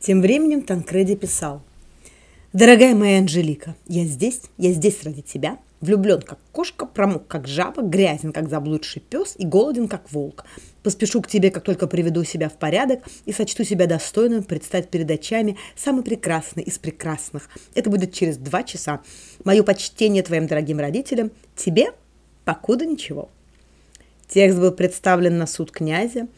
Тем временем Танкреди писал. «Дорогая моя Анжелика, я здесь, я здесь ради тебя. Влюблен, как кошка, промок, как жаба, грязен, как заблудший пес и голоден, как волк. Поспешу к тебе, как только приведу себя в порядок и сочту себя достойным предстать перед очами самый прекрасный из прекрасных. Это будет через два часа. Мое почтение твоим дорогим родителям. Тебе покуда ничего». Текст был представлен на суд князя,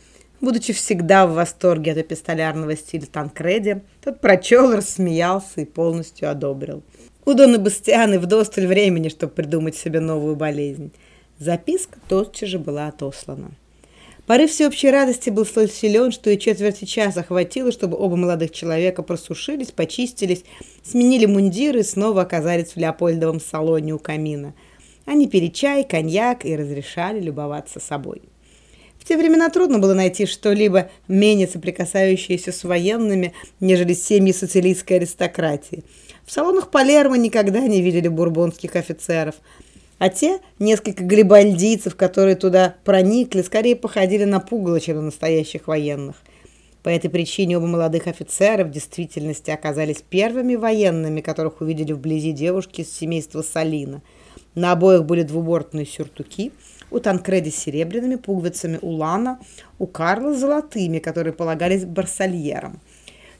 Будучи всегда в восторге от эпистолярного стиля Танкреди, тот прочел, рассмеялся и полностью одобрил. У Дона Бастианы вдосталь времени, чтобы придумать себе новую болезнь. Записка тотчас же была отослана. Порыв всеобщей радости был столь силен, что и четверти часа хватило, чтобы оба молодых человека просушились, почистились, сменили мундиры и снова оказались в Леопольдовом салоне у камина. Они пили чай, коньяк и разрешали любоваться собой. В те времена трудно было найти что-либо менее соприкасающееся с военными, нежели семьи сицилийской аристократии. В салонах Палермо никогда не видели бурбонских офицеров, а те несколько глибальдийцев, которые туда проникли, скорее походили на пугало, чем на настоящих военных. По этой причине оба молодых офицера в действительности оказались первыми военными, которых увидели вблизи девушки из семейства Салина. На обоих были двубортные сюртуки – у Танкреди серебряными пуговицами, у Лана, у Карла золотыми, которые полагались барсальерам.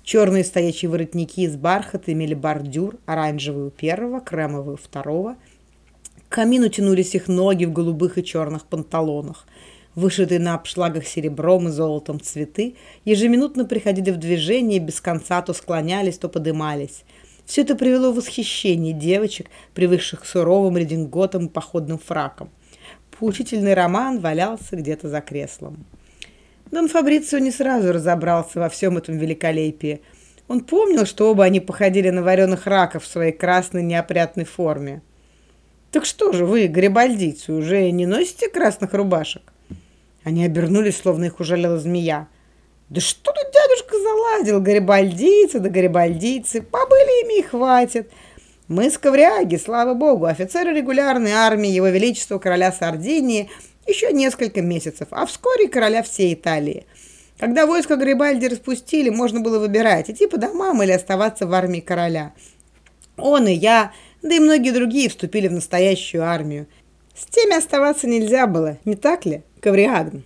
Черные стоячие воротники из бархата имели бордюр, оранжевый у первого, кремовый у второго. К камину тянулись их ноги в голубых и черных панталонах. Вышитые на обшлагах серебром и золотом цветы ежеминутно приходили в движение и без конца то склонялись, то подымались. Все это привело в восхищение девочек, привыкших к суровым рединготам и походным фракам поучительный роман валялся где-то за креслом. Дон Фабрицио не сразу разобрался во всем этом великолепии. Он помнил, что оба они походили на вареных раков в своей красной неопрятной форме. «Так что же вы, гарибальдийцы, уже не носите красных рубашек?» Они обернулись, словно их ужалила змея. «Да что тут дядюшка заладил? Гарибальдийцы да гарибальдийцы! Побыли ими и хватит!» Мы с Ковряги, слава богу, офицеры регулярной армии Его Величества короля Сардинии еще несколько месяцев, а вскоре короля всей Италии. Когда войско Гарибальди распустили, можно было выбирать, идти по домам или оставаться в армии короля. Он и я, да и многие другие вступили в настоящую армию. С теми оставаться нельзя было, не так ли, Ковриагн?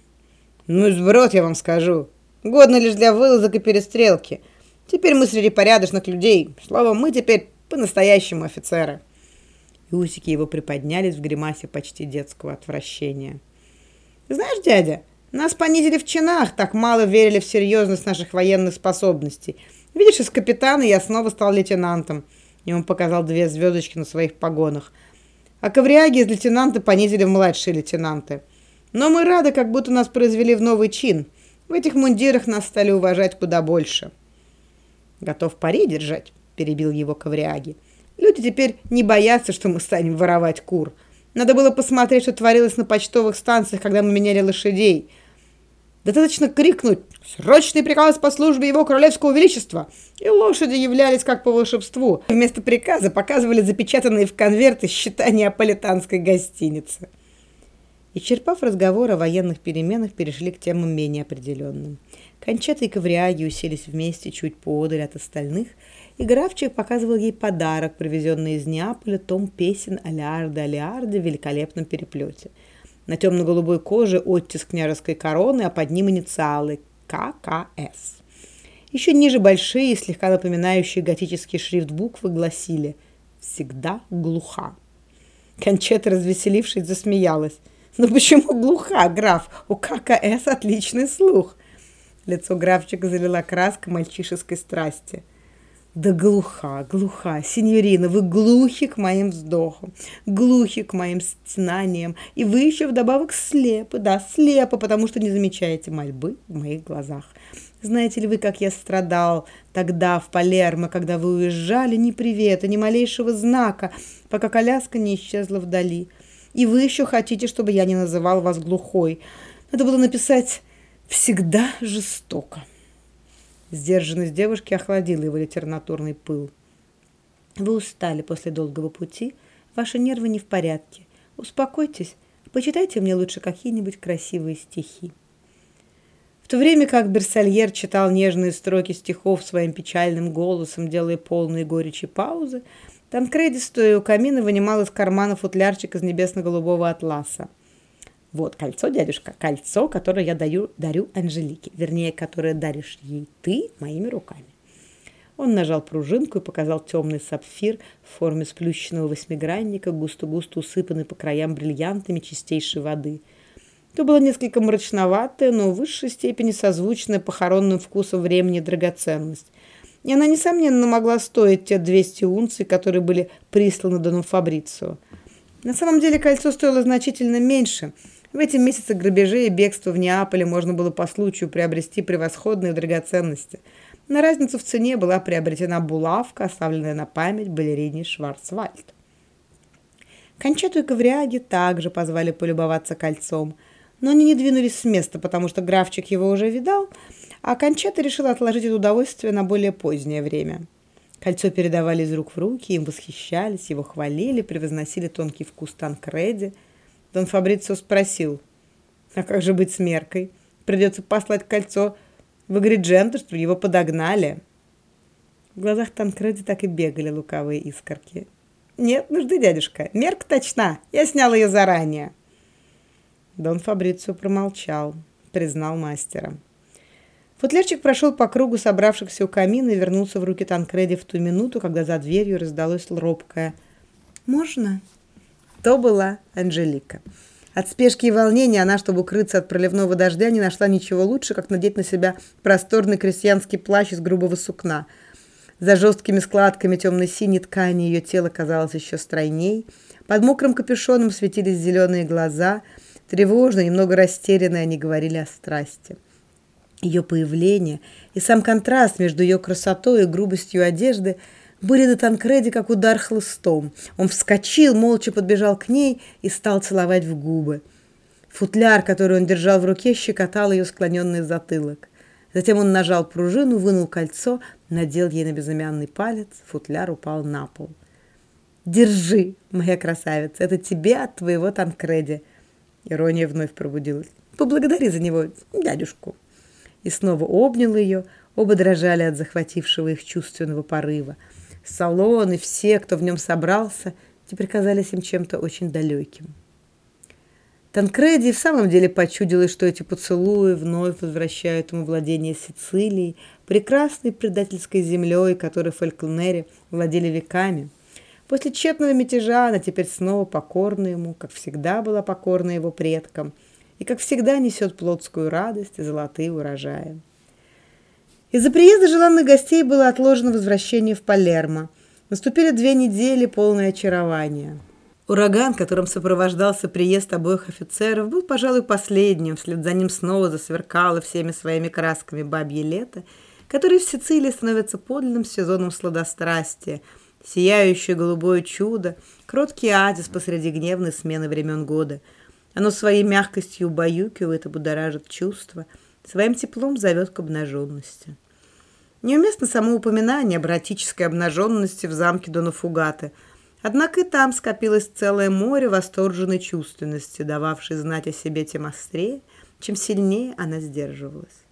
Ну, сброд, я вам скажу. Годно лишь для вылазок и перестрелки. Теперь мы среди порядочных людей. Словом, мы теперь по-настоящему офицеры. И усики его приподнялись в гримасе почти детского отвращения. «Знаешь, дядя, нас понизили в чинах, так мало верили в серьезность наших военных способностей. Видишь, из капитана я снова стал лейтенантом». И он показал две звездочки на своих погонах. А ковряги из лейтенанта понизили в младшие лейтенанты. Но мы рады, как будто нас произвели в новый чин. В этих мундирах нас стали уважать куда больше. Готов пари держать перебил его Ковряги. Люди теперь не боятся, что мы станем воровать кур. Надо было посмотреть, что творилось на почтовых станциях, когда мы меняли лошадей. Достаточно крикнуть «Срочный приказ по службе его королевского величества!» И лошади являлись как по волшебству. Вместо приказа показывали запечатанные в конверты счета неаполитанской гостиницы. И черпав разговор о военных переменах, перешли к темам менее определенным. Кончета и Ковряги уселись вместе чуть подаль от остальных – и графчик показывал ей подарок, привезенный из Неаполя, том песен Алиарда Алиарда в великолепном переплете. На темно-голубой коже оттиск княжеской короны, а под ним инициалы ККС. Еще ниже большие, слегка напоминающие готический шрифт буквы гласили «Всегда глуха». Кончета, развеселившись, засмеялась. «Ну почему глуха, граф? У ККС отличный слух!» Лицо графчика залила краска мальчишеской страсти – да глуха, глуха, сеньорина, вы глухи к моим вздохам, глухи к моим стенаниям, и вы еще вдобавок слепы, да, слепы, потому что не замечаете мольбы в моих глазах. Знаете ли вы, как я страдал тогда в Палермо, когда вы уезжали, ни привета, ни малейшего знака, пока коляска не исчезла вдали. И вы еще хотите, чтобы я не называл вас глухой. Надо было написать «всегда жестоко». Сдержанность девушки охладила его литературный пыл. Вы устали после долгого пути, ваши нервы не в порядке. Успокойтесь, почитайте мне лучше какие-нибудь красивые стихи. В то время как Берсальер читал нежные строки стихов своим печальным голосом, делая полные горечи паузы, Танкреди, стоя у камина, вынимал из кармана футлярчик из небесно-голубого атласа. «Вот кольцо, дядюшка, кольцо, которое я даю, дарю Анжелике, вернее, которое даришь ей ты моими руками». Он нажал пружинку и показал темный сапфир в форме сплющенного восьмигранника, густо-густо усыпанный по краям бриллиантами чистейшей воды – то было несколько мрачноватое, но в высшей степени созвучная похоронным вкусом времени драгоценность. И она, несомненно, могла стоить те 200 унций, которые были присланы Дону Фабрицио. На самом деле кольцо стоило значительно меньше. В эти месяцы грабежей и бегства в Неаполе можно было по случаю приобрести превосходные драгоценности. На разницу в цене была приобретена булавка, оставленная на память балерине Шварцвальд. Кончату и ковряги также позвали полюбоваться кольцом – но они не двинулись с места, потому что графчик его уже видал, а Кончета решила отложить это удовольствие на более позднее время. Кольцо передавали из рук в руки, им восхищались, его хвалили, превозносили тонкий вкус Танкреди. Дон Фабрицио спросил, а как же быть с меркой? Придется послать кольцо в Агридженту, чтобы его подогнали. В глазах Танкреди так и бегали лукавые искорки. «Нет нужды, дядюшка. Мерка точна. Я снял ее заранее». Дон Фабрицио промолчал, признал мастера. Футлярчик прошел по кругу собравшихся у камина и вернулся в руки Танкреди в ту минуту, когда за дверью раздалось робкое «Можно?». То была Анжелика. От спешки и волнения она, чтобы укрыться от проливного дождя, не нашла ничего лучше, как надеть на себя просторный крестьянский плащ из грубого сукна. За жесткими складками темно-синей ткани ее тело казалось еще стройней. Под мокрым капюшоном светились зеленые глаза – Тревожно, немного растерянно они говорили о страсти. Ее появление и сам контраст между ее красотой и грубостью одежды были до Танкреди как удар хлыстом. Он вскочил, молча подбежал к ней и стал целовать в губы. Футляр, который он держал в руке, щекотал ее склоненный затылок. Затем он нажал пружину, вынул кольцо, надел ей на безымянный палец, футляр упал на пол. «Держи, моя красавица, это тебе от твоего Танкреди», Ирония вновь пробудилась. «Поблагодари за него дядюшку». И снова обнял ее, оба дрожали от захватившего их чувственного порыва. Салон и все, кто в нем собрался, теперь казались им чем-то очень далеким. Танкреди в самом деле почудилось, что эти поцелуи вновь возвращают ему владение Сицилией, прекрасной предательской землей, которой Фальконери владели веками. После тщетного мятежа она теперь снова покорна ему, как всегда была покорна его предкам, и как всегда несет плотскую радость и золотые урожаи. Из-за приезда желанных гостей было отложено возвращение в Палермо. Наступили две недели, полное очарования. Ураган, которым сопровождался приезд обоих офицеров, был, пожалуй, последним. Вслед за ним снова засверкало всеми своими красками бабье лето, которое в Сицилии становится подлинным сезоном сладострастия – сияющее голубое чудо, кроткий оазис посреди гневной смены времен года. Оно своей мягкостью убаюкивает и будоражит чувства, своим теплом зовет к обнаженности. Неуместно само упоминание об эротической обнаженности в замке Дона Фугаты, однако и там скопилось целое море восторженной чувственности, дававшей знать о себе тем острее, чем сильнее она сдерживалась.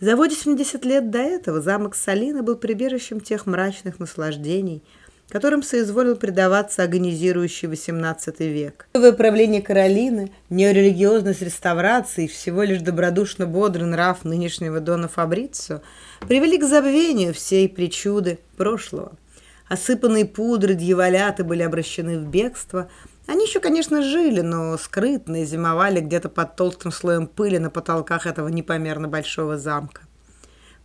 За 80 лет до этого замок Салина был прибежищем тех мрачных наслаждений, которым соизволил предаваться агонизирующий XVIII век. Новое правление Каролины, неорелигиозность реставрации и всего лишь добродушно бодрый нрав нынешнего Дона Фабрицио привели к забвению всей причуды прошлого. Осыпанные пудры дьяволяты были обращены в бегство, они еще, конечно, жили, но скрытно и зимовали где-то под толстым слоем пыли на потолках этого непомерно большого замка.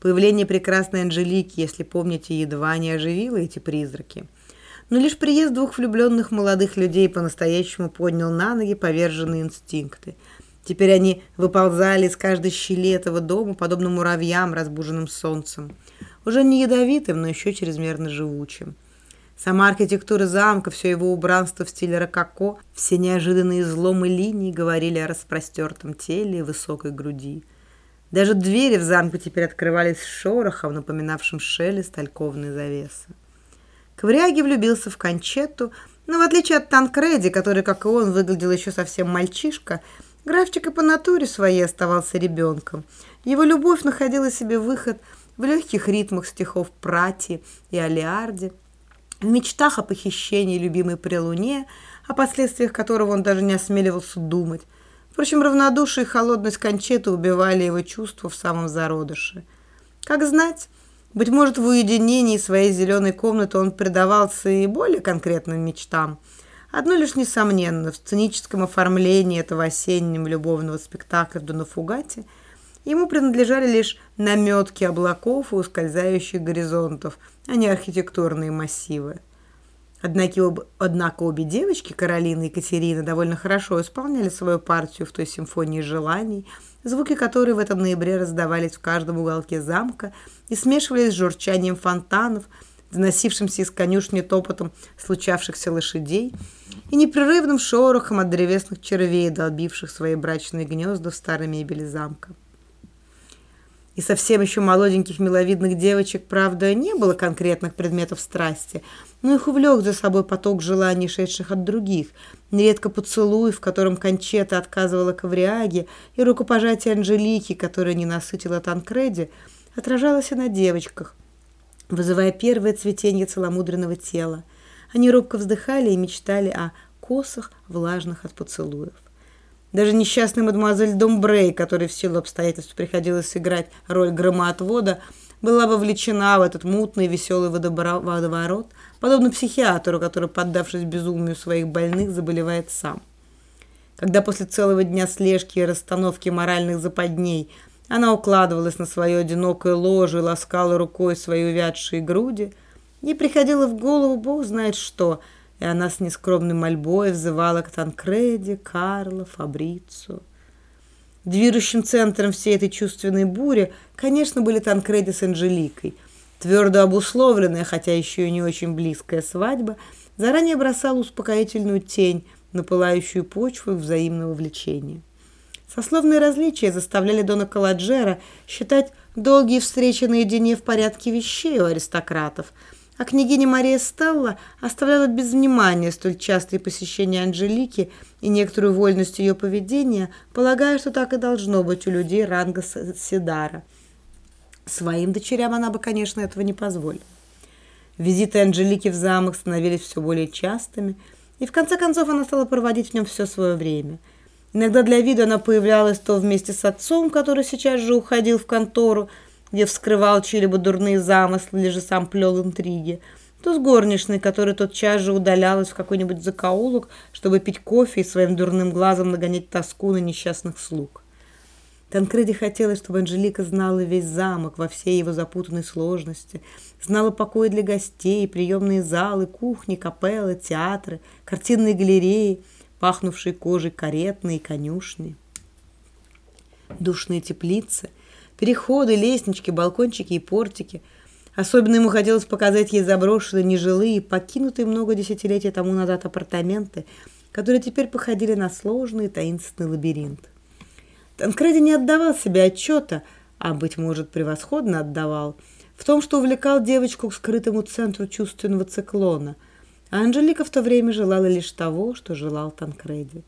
Появление прекрасной Анжелики, если помните, едва не оживило эти призраки. Но лишь приезд двух влюбленных молодых людей по-настоящему поднял на ноги поверженные инстинкты. Теперь они выползали из каждой щели этого дома, подобно муравьям, разбуженным солнцем. Уже не ядовитым, но еще чрезмерно живучим. Сама архитектура замка, все его убранство в стиле рококо, все неожиданные изломы линий говорили о распростертом теле и высокой груди. Даже двери в замке теперь открывались с шорохом, напоминавшим шелест альковной завесы. Ковряги влюбился в Кончетту, но в отличие от Танкреди, который, как и он, выглядел еще совсем мальчишка, Графчик и по натуре своей оставался ребенком. Его любовь находила себе выход в легких ритмах стихов Прати и Алиарди, в мечтах о похищении любимой при луне, о последствиях которого он даже не осмеливался думать. Впрочем, равнодушие и холодность Кончеты убивали его чувства в самом зародыше. Как знать, быть может, в уединении своей зеленой комнаты он предавался и более конкретным мечтам – Одно лишь несомненно, в сценическом оформлении этого осеннего любовного спектакля «Дуна Фугати» ему принадлежали лишь наметки облаков и ускользающих горизонтов, а не архитектурные массивы. Однако, однако обе девочки, Каролина и Екатерина, довольно хорошо исполняли свою партию в той симфонии желаний, звуки которой в этом ноябре раздавались в каждом уголке замка и смешивались с журчанием фонтанов – доносившимся из конюшни топотом случавшихся лошадей и непрерывным шорохом от древесных червей, долбивших свои брачные гнезда в старой мебели замка. И совсем еще молоденьких миловидных девочек, правда, не было конкретных предметов страсти, но их увлек за собой поток желаний, шедших от других, нередко поцелуй, в котором Кончета отказывала Ковриаге, и рукопожатие Анжелики, которое не насытила Танкреди, отражалось и на девочках, вызывая первое цветение целомудренного тела. Они робко вздыхали и мечтали о косах, влажных от поцелуев. Даже несчастный мадемуазель Домбрей, которой в силу обстоятельств приходилось сыграть роль громоотвода, была вовлечена в этот мутный веселый водоворот, подобно психиатру, который, поддавшись безумию своих больных, заболевает сам. Когда после целого дня слежки и расстановки моральных западней – она укладывалась на свое одинокое ложе и ласкала рукой свои увядшие груди. Ей приходило в голову бог знает что, и она с нескромной мольбой взывала к Танкреде, Карло, Фабрицу. Движущим центром всей этой чувственной бури, конечно, были Танкреди с Анжеликой. Твердо обусловленная, хотя еще и не очень близкая свадьба, заранее бросала успокоительную тень на пылающую почву взаимного влечения. Сословные различия заставляли Дона Каладжера считать долгие встречи наедине в порядке вещей у аристократов, а княгиня Мария Стелла оставляла без внимания столь частые посещения Анжелики и некоторую вольность ее поведения, полагая, что так и должно быть у людей ранга Сидара. Своим дочерям она бы, конечно, этого не позволила. Визиты Анжелики в замок становились все более частыми, и в конце концов она стала проводить в нем все свое время – Иногда для вида она появлялась то вместе с отцом, который сейчас же уходил в контору, где вскрывал чьи-либо дурные замыслы или же сам плел интриги, то с горничной, которая тотчас же удалялась в какой-нибудь закоулок, чтобы пить кофе и своим дурным глазом нагонять тоску на несчастных слуг. Танкреди хотелось, чтобы Анжелика знала весь замок во всей его запутанной сложности, знала покои для гостей, приемные залы, кухни, капеллы, театры, картинные галереи – пахнувшей кожей каретные конюшни. Душные теплицы, переходы, лестнички, балкончики и портики. Особенно ему хотелось показать ей заброшенные, нежилые, покинутые много десятилетий тому назад апартаменты, которые теперь походили на сложный таинственный лабиринт. Танкреди не отдавал себе отчета, а, быть может, превосходно отдавал, в том, что увлекал девочку к скрытому центру чувственного циклона – а Анжелика в то время желала лишь того, что желал Танкреди.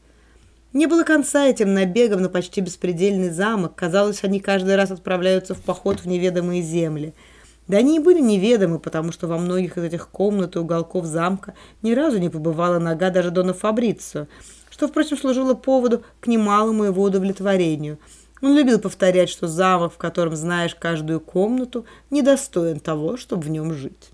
Не было конца этим набегом на почти беспредельный замок. Казалось, они каждый раз отправляются в поход в неведомые земли. Да они и были неведомы, потому что во многих из этих комнат и уголков замка ни разу не побывала нога даже Дона Фабрицио, что, впрочем, служило поводу к немалому его удовлетворению. Он любил повторять, что замок, в котором знаешь каждую комнату, недостоин того, чтобы в нем жить.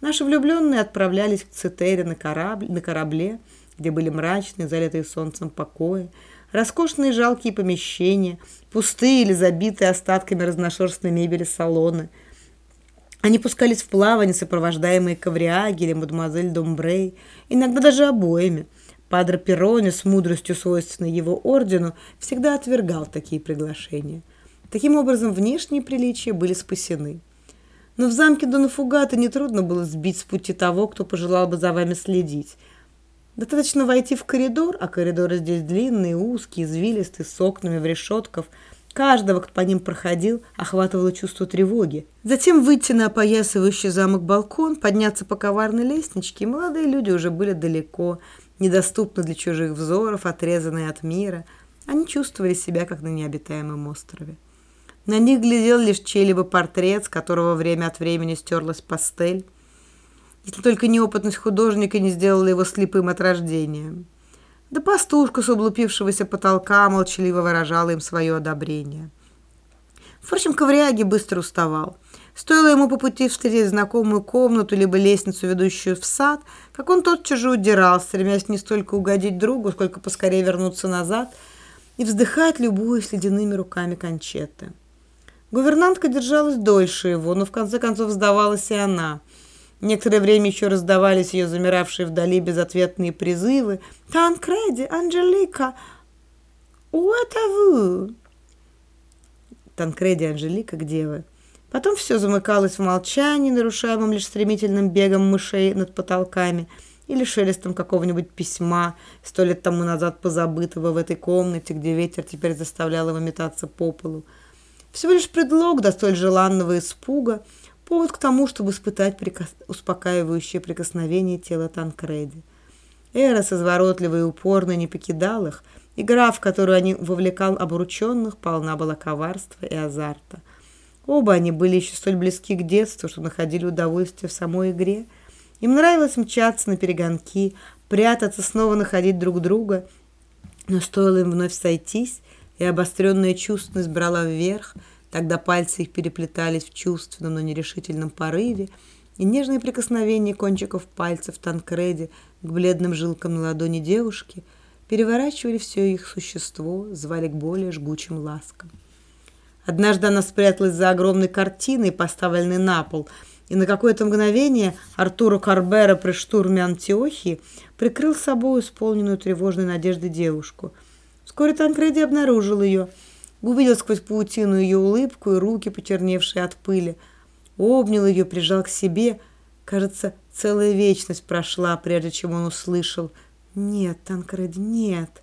Наши влюбленные отправлялись к Цитере на, корабль, на корабле, где были мрачные, залитые солнцем покои, роскошные жалкие помещения, пустые или забитые остатками разношерстной мебели салоны. Они пускались в плавание, сопровождаемые Ковриаги или мадемуазель Домбрей, иногда даже обоими. Падре Перрони с мудростью, свойственной его ордену, всегда отвергал такие приглашения. Таким образом, внешние приличия были спасены. Но в замке Донафугата нетрудно было сбить с пути того, кто пожелал бы за вами следить. Достаточно войти в коридор, а коридоры здесь длинные, узкие, извилистые, с окнами в решетках. Каждого, кто по ним проходил, охватывало чувство тревоги. Затем выйти на опоясывающий замок балкон, подняться по коварной лестничке, и молодые люди уже были далеко, недоступны для чужих взоров, отрезанные от мира. Они чувствовали себя, как на необитаемом острове. На них глядел лишь чей-либо портрет, с которого время от времени стерлась пастель, если только неопытность художника не сделала его слепым от рождения. Да пастушка с облупившегося потолка молчаливо выражала им свое одобрение. Впрочем, ковряги быстро уставал. Стоило ему по пути встретить знакомую комнату либо лестницу, ведущую в сад, как он тотчас же удирал, стремясь не столько угодить другу, сколько поскорее вернуться назад и вздыхать, любуясь ледяными руками кончеты. Гувернантка держалась дольше его, но в конце концов сдавалась и она. Некоторое время еще раздавались ее замиравшие вдали безответные призывы. «Танкреди, Анжелика, êtes-vous?» Танкреди, Анжелика, где вы? Потом все замыкалось в молчании, нарушаемом лишь стремительным бегом мышей над потолками или шелестом какого-нибудь письма, сто лет тому назад позабытого в этой комнате, где ветер теперь заставлял его метаться по полу. Всего лишь предлог до столь желанного испуга, повод к тому, чтобы испытать прикос... успокаивающее прикосновение тела Танкреди. Эрос, изворотливый и упорно, не покидал их. Игра, в которую они вовлекал обрученных, полна была коварства и азарта – Оба они были еще столь близки к детству, что находили удовольствие в самой игре. Им нравилось мчаться на перегонки, прятаться, снова находить друг друга. Но стоило им вновь сойтись, и обостренная чувственность брала вверх, тогда пальцы их переплетались в чувственном, но нерешительном порыве, и нежные прикосновения кончиков пальцев Танкреди к бледным жилкам на ладони девушки переворачивали все их существо, звали к более жгучим ласкам. Однажды она спряталась за огромной картиной, поставленной на пол, и на какое-то мгновение Артура Карбера при штурме Антиохии прикрыл собой исполненную тревожной надежды девушку. Вскоре Танкреди обнаружил ее, увидел сквозь паутину ее улыбку и руки, почерневшие от пыли, обнял ее, прижал к себе. Кажется, целая вечность прошла, прежде чем он услышал «Нет, Танкреди, нет».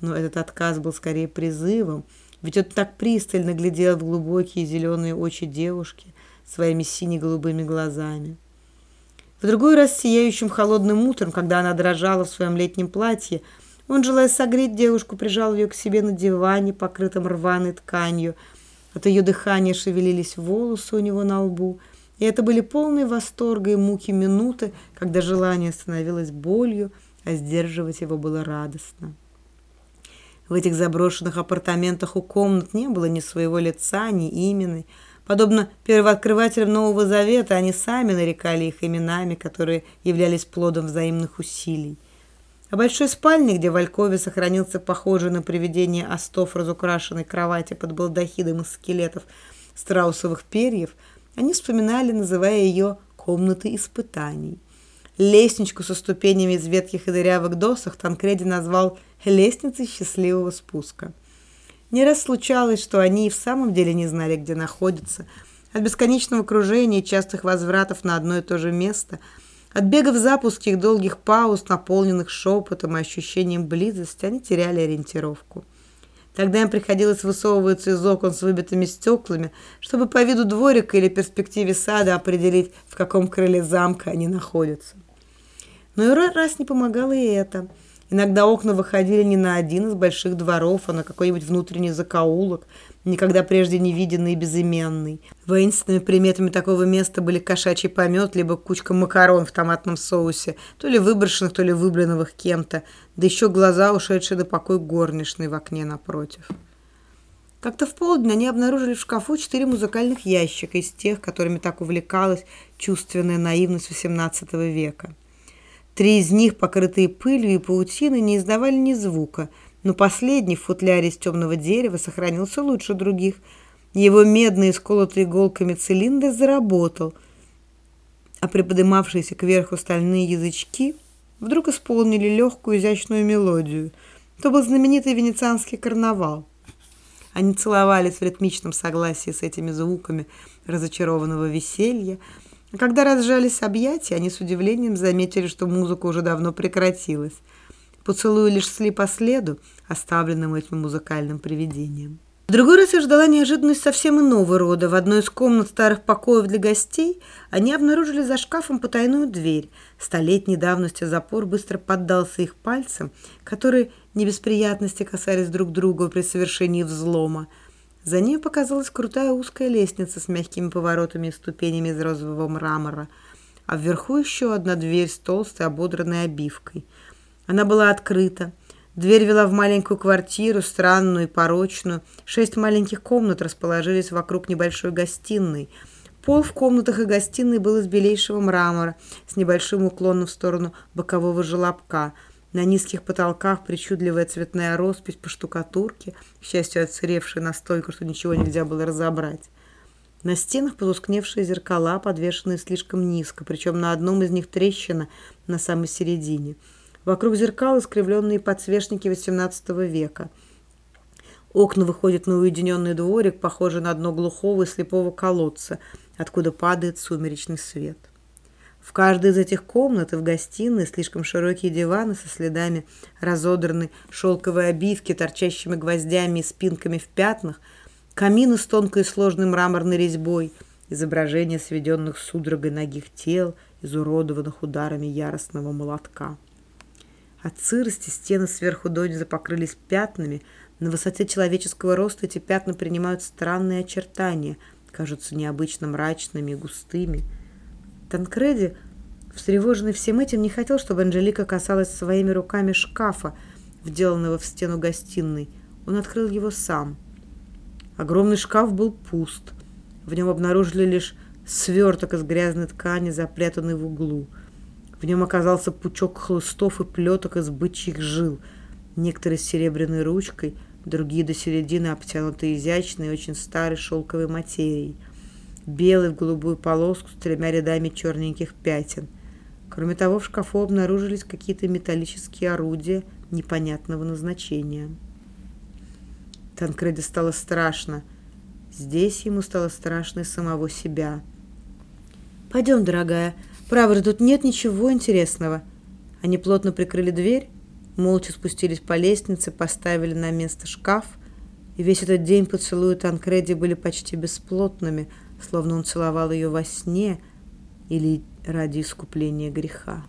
Но этот отказ был скорее призывом, ведь он так пристально глядел в глубокие зеленые очи девушки своими сине-голубыми глазами. В другой раз сияющим холодным утром, когда она дрожала в своем летнем платье, он, желая согреть девушку, прижал ее к себе на диване, покрытом рваной тканью. От ее дыхания шевелились волосы у него на лбу, и это были полные восторга и муки минуты, когда желание становилось болью, а сдерживать его было радостно. В этих заброшенных апартаментах у комнат не было ни своего лица, ни имени. Подобно первооткрывателям Нового Завета, они сами нарекали их именами, которые являлись плодом взаимных усилий. А большой спальне, где в Алькове сохранился похожий на привидение остов разукрашенной кровати под балдахидом из скелетов страусовых перьев, они вспоминали, называя ее «комнатой испытаний». Лестничку со ступенями из ветхих и дырявых досок Танкреди назвал лестницей счастливого спуска. Не раз случалось, что они и в самом деле не знали, где находятся. От бесконечного кружения и частых возвратов на одно и то же место, от бега в запуске их долгих пауз, наполненных шепотом и ощущением близости, они теряли ориентировку. Тогда им приходилось высовываться из окон с выбитыми стеклами, чтобы по виду дворика или перспективе сада определить, в каком крыле замка они находятся. Но и раз не помогало и это. Иногда окна выходили не на один из больших дворов, а на какой-нибудь внутренний закоулок, никогда прежде не виденный и безыменный. Воинственными приметами такого места были кошачий помет, либо кучка макарон в томатном соусе, то ли выброшенных, то ли выбранных кем-то, да еще глаза, ушедшие до покой горничной в окне напротив. Как-то в полдень они обнаружили в шкафу четыре музыкальных ящика из тех, которыми так увлекалась чувственная наивность XVIII века. Три из них, покрытые пылью и паутиной, не издавали ни звука, но последний в футляре из темного дерева сохранился лучше других. Его медный, сколотый иголками цилиндр заработал, а приподымавшиеся кверху стальные язычки вдруг исполнили легкую изящную мелодию. То был знаменитый венецианский карнавал. Они целовались в ритмичном согласии с этими звуками разочарованного веселья, когда разжались объятия, они с удивлением заметили, что музыка уже давно прекратилась. Поцелуи лишь шли по следу, оставленному этим музыкальным привидением. В другой раз я ждала неожиданность совсем иного рода. В одной из комнат старых покоев для гостей они обнаружили за шкафом потайную дверь. Столетней давности запор быстро поддался их пальцам, которые не без приятности касались друг друга при совершении взлома. За ней показалась крутая узкая лестница с мягкими поворотами и ступенями из розового мрамора, а вверху еще одна дверь с толстой ободранной обивкой. Она была открыта. Дверь вела в маленькую квартиру, странную и порочную. Шесть маленьких комнат расположились вокруг небольшой гостиной. Пол в комнатах и гостиной был из белейшего мрамора с небольшим уклоном в сторону бокового желобка – на низких потолках причудливая цветная роспись по штукатурке, к счастью, отсыревшая настолько, что ничего нельзя было разобрать. На стенах потускневшие зеркала, подвешенные слишком низко, причем на одном из них трещина на самой середине. Вокруг зеркал искривленные подсвечники XVIII века. Окна выходят на уединенный дворик, похожий на дно глухого и слепого колодца, откуда падает сумеречный свет. В каждой из этих комнат и в гостиной слишком широкие диваны со следами разодранной шелковой обивки, торчащими гвоздями и спинками в пятнах, камины с тонкой и сложной мраморной резьбой, изображения сведенных судорогой ногих тел, изуродованных ударами яростного молотка. От сырости стены сверху дониза покрылись пятнами. На высоте человеческого роста эти пятна принимают странные очертания, кажутся необычно мрачными и густыми – Танкреди, встревоженный всем этим, не хотел, чтобы Анжелика касалась своими руками шкафа, вделанного в стену гостиной. Он открыл его сам. Огромный шкаф был пуст. В нем обнаружили лишь сверток из грязной ткани, запрятанный в углу. В нем оказался пучок хлыстов и плеток из бычьих жил, некоторые с серебряной ручкой, другие до середины обтянутые изящной и очень старой шелковой материей – белый в голубую полоску с тремя рядами черненьких пятен. Кроме того, в шкафу обнаружились какие-то металлические орудия непонятного назначения. Танкреди стало страшно. Здесь ему стало страшно и самого себя. «Пойдем, дорогая. Правда, тут нет ничего интересного». Они плотно прикрыли дверь, молча спустились по лестнице, поставили на место шкаф, и весь этот день поцелуи Танкреди были почти бесплотными – словно он целовал ее во сне или ради искупления греха.